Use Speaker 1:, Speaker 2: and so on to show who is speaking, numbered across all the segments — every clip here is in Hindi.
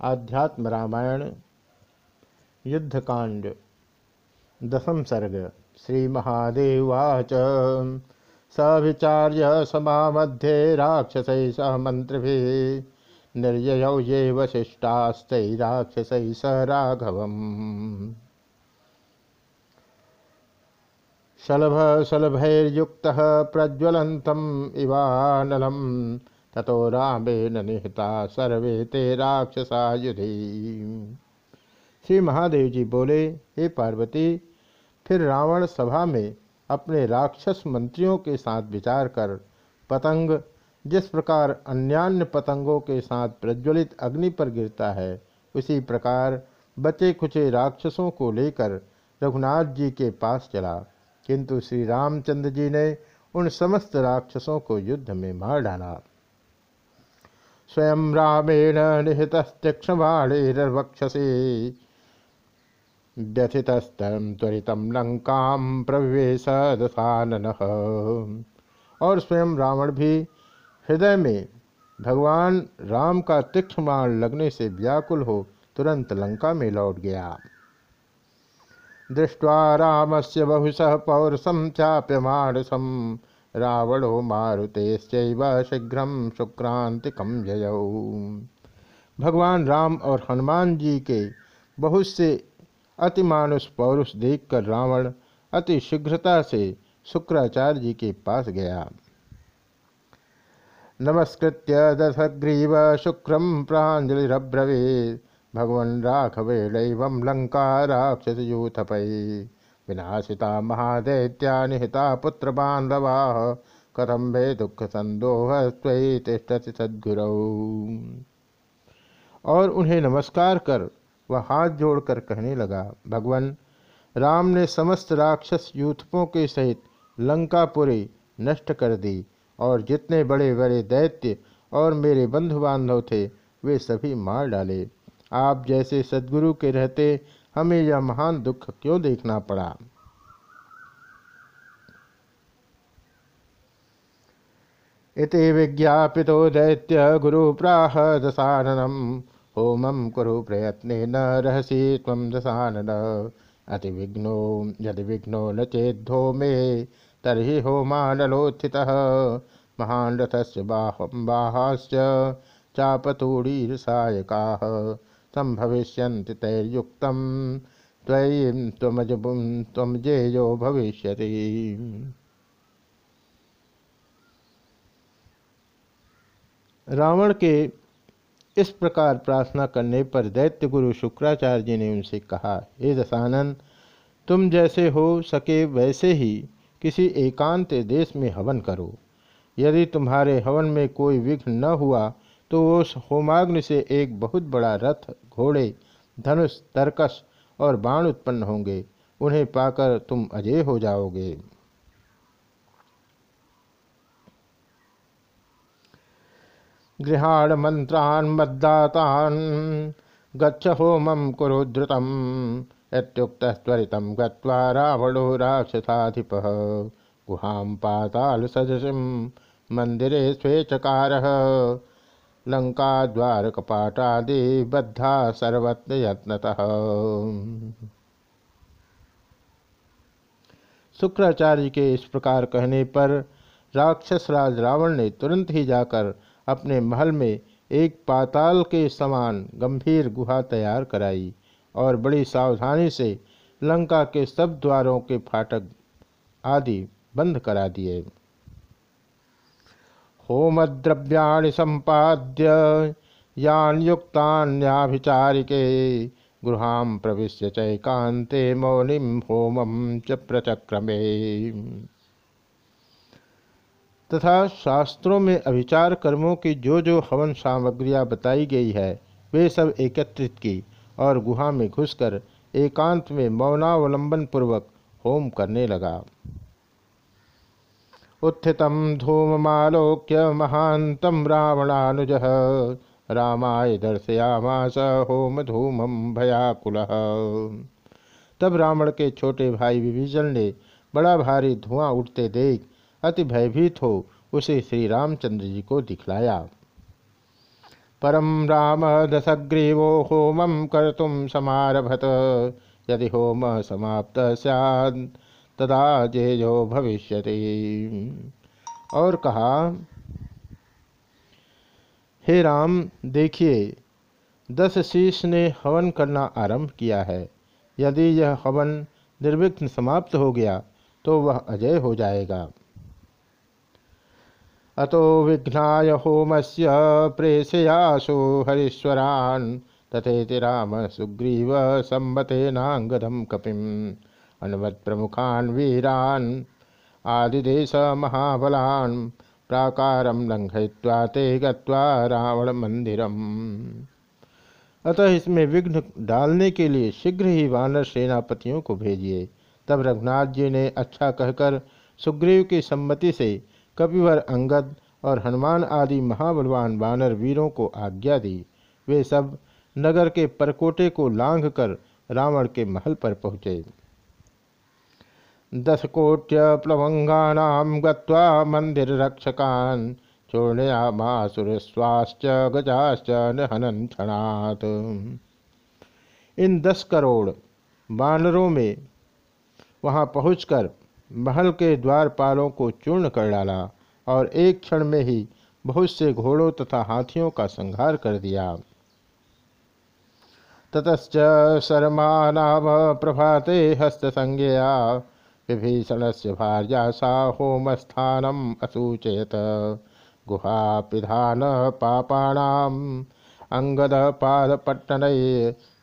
Speaker 1: आध्यात्म रामायण, युद्धकांड, दशम सर्ग श्री महादेवाच सविचार्य समामध्ये राक्षस सह मंत्र निर्जय ये वशिष्ठास्त राक्षस स राघव शलभ शलभैर्युक्त प्रज्वलतम इवानलम। ततो रामेण निहता सर्वे ते राक्षसा युधि। श्री महादेव जी बोले, हे पार्वती, फिर रावण सभा में अपने राक्षस मंत्रियों के साथ विचार कर, पतंग, जिस प्रकार अन्यान्य पतंगों के साथ प्रज्वलित अग्नि पर गिरता है, उसी प्रकार बचे खुचे राक्षसों को लेकर रघुनाथ जी के पास चला। किंतु श्री रामचंद्र जी ने उन समस्त राक्षसों को युद्ध में मार डाला। स्वयं रामेण निहितस्तीक्षमाणेर्वक्षसे व्यथितस्तम त्वरितम लंका प्रवेश दशानन। और स्वयं रावण भी हृदय में भगवान राम का तीक्ष्ण लगने से व्याकुल हो तुरंत लंका में लौट गया। दृष्ट्वा रामस्य बहुशः पौरसम चाप्यमानसम रावणो मारुतेश्चैव शीघ्र सुक्रांतिकम जय भगवान राम और हनुमान जी के बहुत से अतिमानुष पौरुष देखकर रावण अति शीघ्रता से शुक्राचार्य जी के पास गया। नमस्कृत्य दशग्रीव शुक्रम प्राजलिब्रवे भगवन राघवेलैव लंका राक्षस विनाशिता महादैत्या निहिता पुत्र बांधवा कथम भे दुख संदोह स्वयं तिष्ठति सद्गुरौ। और उन्हें नमस्कार कर वह हाथ जोड़कर कहने लगा, भगवान, राम ने समस्त राक्षस यूथपों के सहित लंकापुरी नष्ट कर दी, और जितने बड़े बड़े दैत्य और मेरे बंधु बांधव थे, वे सभी मार डाले। आप जैसे सदगुरु के रहते हमें यह महान दुख क्यों देखना पड़ा? इति विज्ञापितो दैत्य गुरु प्राह दशाननम होमम कुरु प्रयत्न न रहसी तम दशानन अति विघ्नो यदि विघ्नो न चेद्धो मे तरी होमानलोत्थित। महान रथस्य बाहम बाहाश्च चापतूढ़ीरसायका संभविष्यन्ति तैर्युक्तं त्वमजेयो भविष्यति। रावण के इस प्रकार प्रार्थना करने पर दैत्य गुरु शुक्राचार्य जी ने उनसे कहा, हे दशानन, तुम जैसे हो सके वैसे ही किसी एकांत देश में हवन करो। यदि तुम्हारे हवन में कोई विघ्न न हुआ तो उस होमाग्नि से एक बहुत बड़ा रथ, घोड़े, धनुष, तरकस और बाण उत्पन्न होंगे। उन्हें पाकर तुम अजय हो जाओगे। गृहाण मंत्रान मद्दातान गच्छ होमम कुरु द्रुतम इत्युक्त त्वरित गत्वा रावणो राक्षसाधिप। गुहां पाताल सदृशम मंदिरे स्वेचकार। लंका द्वार कपाटादि बद्धा सर्वत्र यत्नतः शुक्राचार्य के इस प्रकार कहने पर राक्षस राज रावण ने तुरंत ही जाकर अपने महल में एक पाताल के समान गंभीर गुहा तैयार कराई और बड़ी सावधानी से लंका के सब द्वारों के फाटक आदि बंद करा दिए। होमद्रव्याणि संपाद्य यान युक्तान्याभिचारिके गृहां प्रविश्य चैकांते मौलिम होमम च प्रचक्रमे। तथा शास्त्रों में अभिचार कर्मों की जो जो हवन सामग्रियाँ बताई गई है, वे सब एकत्रित की और गुहा में घुसकर एकांत में मौनावलंबन पूर्वक होम करने लगा। उत्थित धूममालोक्य महांतम रावणानुज। रामाय दर्शयामास होम धूम भयाकुल। तब रावण के छोटे भाई विभीषण ने बड़ा भारी धुआँ उठते देख, अति भयभीत हो उसे श्री रामचंद्र जी को दिखलाया। परम राम दशग्रीवो होमं कर्तुम समारभत। यदि होम समाप्त सैद तदा जेयो भविष्य और कहा, हे राम, देखिए, दस शीश ने हवन करना आरंभ किया है। यदि यह हवन निर्विघ्न समाप्त हो गया तो वह अजय हो जाएगा। अतो विघ्नाय होम से प्रेषयासु हरीश्वरान। तथेति राम सुग्रीव संबते नांगदम कपिम। अनुमत प्रमुखान वीरान, आदिदेश महाबलान प्राकारम लंघय्वा ते गत्वा रावण मंदिरम अतः इसमें विघ्न डालने के लिए शीघ्र ही वानर सेनापतियों को भेजिए। तब रघुनाथ जी ने अच्छा कहकर सुग्रीव की सम्मति से कपिवर, अंगद और हनुमान आदि महाबलवान वानर वीरों को आज्ञा दी। वे सब नगर के परकोटे को लांघ कर रावण के महल पर पहुँचे। दस कोट्य प्लवंगा गत्वा मंदिर रक्षकान चूर्णयामासुरस्वाश्च गजाश्च हनन क्षणात इन दस करोड़ बानरों में वहाँ पहुंचकर महल के द्वारपालों को चूर्ण कर डाला और एक क्षण में ही बहुत से घोड़ों तथा हाथियों का संहार कर दिया। ततच शर्मानाव प्रभाते हस्तसंज्ञया विभीषण से भार्या सा होमस्थानम असूचयत। गुहापिधान पापाणाम अंगद पादपट्टन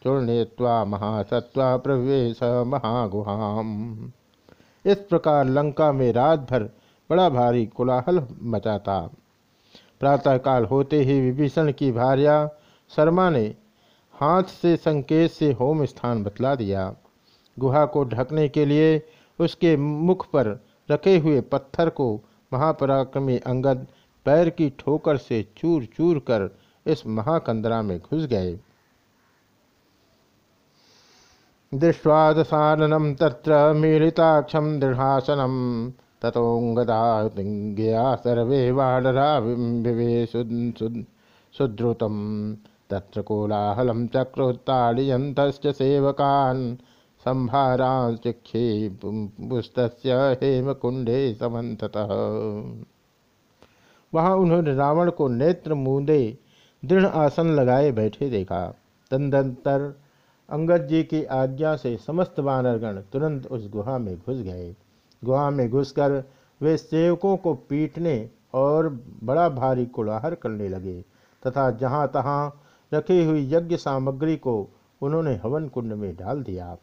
Speaker 1: चूर्णित्वा महासत्व प्रवेश महागुहाम। इस प्रकार लंका में रात भर बड़ा भारी कोलाहल मचा था प्रातःकाल होते ही विभीषण की भार्या शर्मा ने हाथ से संकेत से होम स्थान बतला दिया। गुहा को ढकने के लिए उसके मुख पर रखे हुए पत्थर को महापराक्रमी अंगद पैर की ठोकर से चूर चूर कर इस महाकंदरा में घुस गए। दृष्टवादसाननम तत्र मीलिताक्षम दृढ़ासनम तथोंगदागया सर्वे वाडरा सुद्रुतम तत्र कोलाहलम चक्रोत्ताड़यंत सेवकान। संभाराचिक्षे पुस्त हेमकुंडे समन्ततः। वहाँ उन्होंने रावण को नेत्र मूंदे दृढ़ आसन लगाए बैठे देखा। तदंतर अंगद जी की आज्ञा से समस्त वानरगण तुरंत उस गुहा में घुस गए। गुहा में घुसकर वे सेवकों को पीटने और बड़ा भारी कुलाहर करने लगे तथा जहाँ तहाँ रखी हुई यज्ञ सामग्री को उन्होंने हवन कुंड में डाल दिया।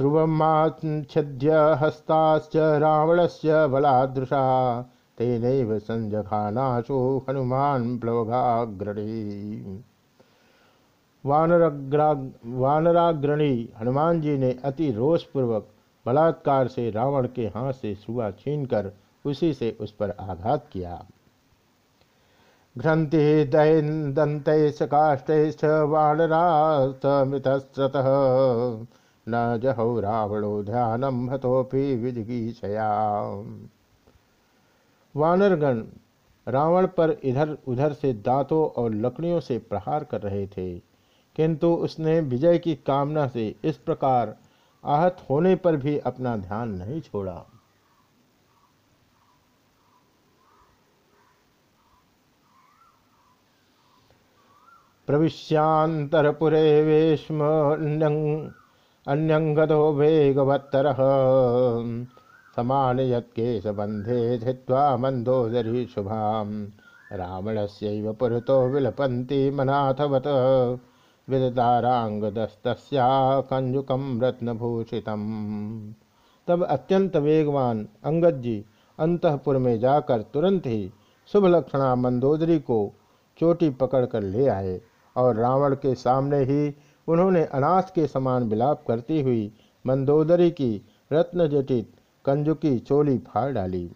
Speaker 1: ध्रुवमाच्छिद्य हस्ताश्च रावणस्य बलादृशा, तेनैव संजघानाशो हनुमान प्लवगाग्रणी। वानराग्रणी हनुमान जी ने अति रोषपूर्वक बलात्कार से रावण के हाथ से सुबह छीनकर उसी से उस पर आघात किया। घ्रंथि दैन दंत काष्ठ वानरा मृतस्रतः न जहौ रावणो ध्यानम हतोपि विजगीषया वानरगण रावण पर इधर उधर से दांतों और लकड़ियों से प्रहार कर रहे थे, किंतु उसने विजय की कामना से इस प्रकार आहत होने पर भी अपना ध्यान नहीं छोड़ा। प्रविश्यांतरपुरे वेश्म अन्यंगदो वेगवत्तर। समान यत्केशबंधे धित्वा मंदोदरी शुभाम। रावणस्यैव पुरतो विलपन्ति मनाथवत। विदतारांगदस्तस्या कंजुकम रत्नभूषितम। तब अत्यंत वेगवान अंगद जी अंतपुर में जाकर तुरंत ही शुभ लक्षणा मंदोदरी को चोटी पकड़कर ले आए और रावण के सामने ही उन्होंने अनाथ के समान विलाप करती हुई मंदोदरी की रत्नजटित कंजुकी चोली फाड़ डाली।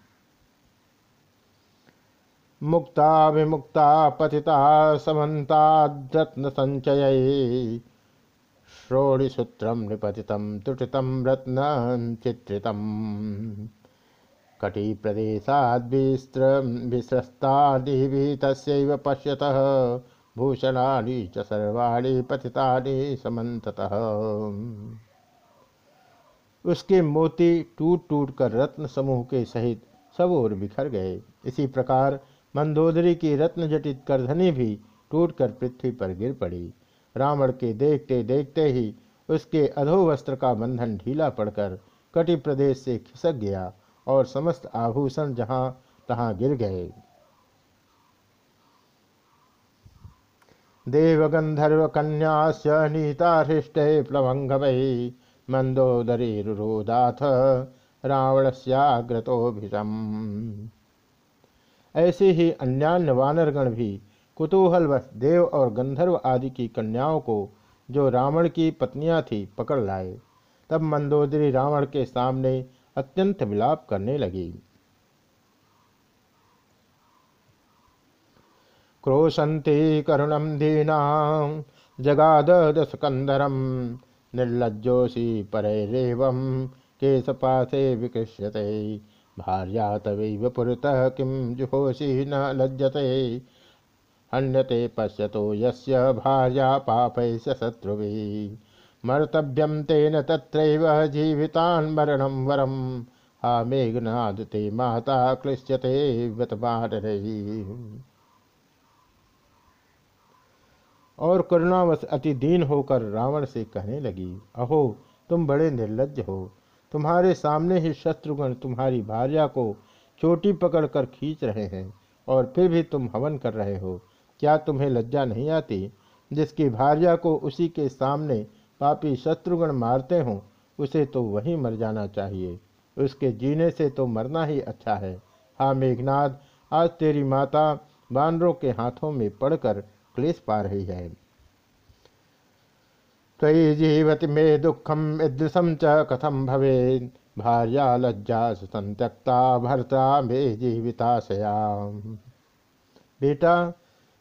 Speaker 1: मुक्ता विमुक्ता पतिता समन्ताद्रत्न संचय श्रोणिसूत्रम निपतितम त्रुटितम रत्न चित्रितम। कटी प्रदेशाद्विस्त्र विस्रस्तादिभिः तस्यैव पश्यतः। भूषणानि च सर्वाणि पतितानि समन्ततः। उसके मोती टूट टूट कर रत्न समूह के सहित सब ओर बिखर गए। इसी प्रकार मंदोदरी की रत्न जटित करधनी भी टूट कर पृथ्वी पर गिर पड़ी। रावण के देखते देखते ही उसके अधोवस्त्र का बंधन ढीला पड़कर कटि प्रदेश से खिसक गया और समस्त आभूषण जहाँ तहाँ गिर गए। कन्यास नीता हृष्टे प्लवंगमयी मंदोदरीरुरोदाथ रावणस्याग्रतोभिषम ऐसे ही अन्यान्य वानरगण भी कुतूहलवश देव और गंधर्व आदि की कन्याओं को जो रावण की पत्नियाँ थी पकड़ लाए, तब मंदोदरी रावण के सामने अत्यंत विलाप करने लगी। क्रोशंती करुणम दीना जगाद निर्लज्जोषी परैरेवं केशपाशे विकृष्यते। भार्या तवैव पुरतः किं जुहोषि न लज्जते। हन्यते पश्यतो यस्य भार्या पापैश्च शत्रुभिः मर्तव्यं तेन तत्रैव जीवितान् मरणं वरं। मेघनाद ते माता क्लिश्यते व्रतमानरैः और करुणावश अति दीन होकर रावण से कहने लगी, अहो, तुम बड़े निर्लज हो। तुम्हारे सामने ही शत्रुघ्न तुम्हारी भार्या को चोटी पकड़कर खींच रहे हैं और फिर भी तुम हवन कर रहे हो। क्या तुम्हें लज्जा नहीं आती? जिसकी भार्या को उसी के सामने पापी शत्रुघ्न मारते हों, उसे तो वहीं मर जाना चाहिए। उसके जीने से तो मरना ही अच्छा है। हाँ मेघनाथ आज तेरी माता बानरों के हाथों में पड़कर क्लेश पा रही है। तयि जीवति मे दुखम ईदृशम च कथम भवे भार्या लज्जा संत्यक्ता भर्ता मे जीविताशया बेटा,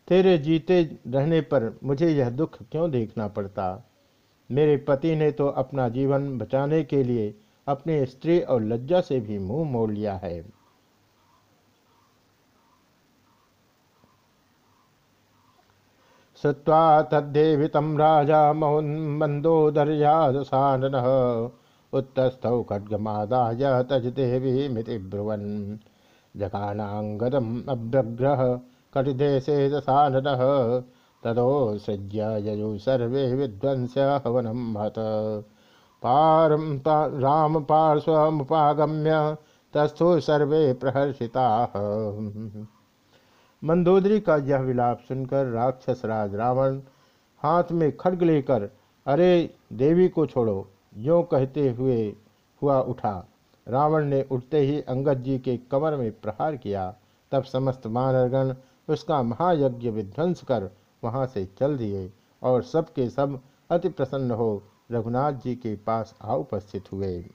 Speaker 1: तेरे जीते रहने पर मुझे यह दुख क्यों देखना पड़ता? मेरे पति ने तो अपना जीवन बचाने के लिए अपने स्त्री और लज्जा से भी मुँह मोड़ लिया है। श्रुवा तद्देवितं राजा मन्दोदर्यादसाननः उत्तस्थौ खड्गमादाय तजदेवीमिति ब्रुवन् जगानाङ्गदम् अभ्यग्रह कटिदेशे दशाननः तदोसृज्य ययु सर्वे विध्वंस्य हवनं महत पारं रामपार्श्वमुपागम्य तस्थु सर्वे प्रहर्षिताः। मंदोदरी का यह विलाप सुनकर राक्षस राज रावण हाथ में खड्ग लेकर, अरे, देवी को छोड़ो। यो कहते हुए हुआ उठा। रावण ने उठते ही अंगद जी के कमर में प्रहार किया। तब समस्त मानरगण उसका महायज्ञ विध्वंस कर वहाँ से चल दिए और सबके सब अति प्रसन्न हो रघुनाथ जी के पास आ उपस्थित हुए।